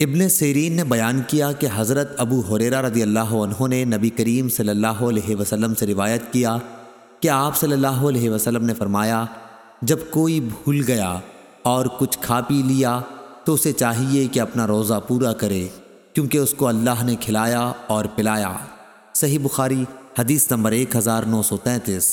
ابن سیرین نے بیان کیا کہ حضرت ابو حریرہ رضی اللہ عنہ نے نبی کریم صلی اللہ علیہ وسلم سے روایت کیا کہ آپ صلی اللہ علیہ وسلم نے فرمایا، جب کوئی بھول گیا اور کچھ کھا پی لیا تو اسے چاہیے کہ اپنا روزہ پورا کرے، کیونکہ اس کو اللہ نے کھلایا اور پلایا۔ صحیح بخاری، حدیث نمبر ایک ہزار نو سو تینتیس۔